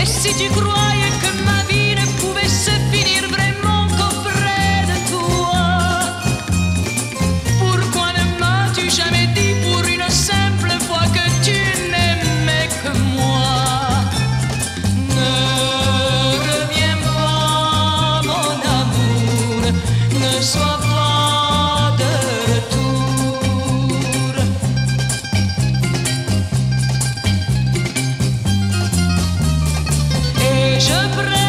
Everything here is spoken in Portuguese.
e si cruel. Je brûle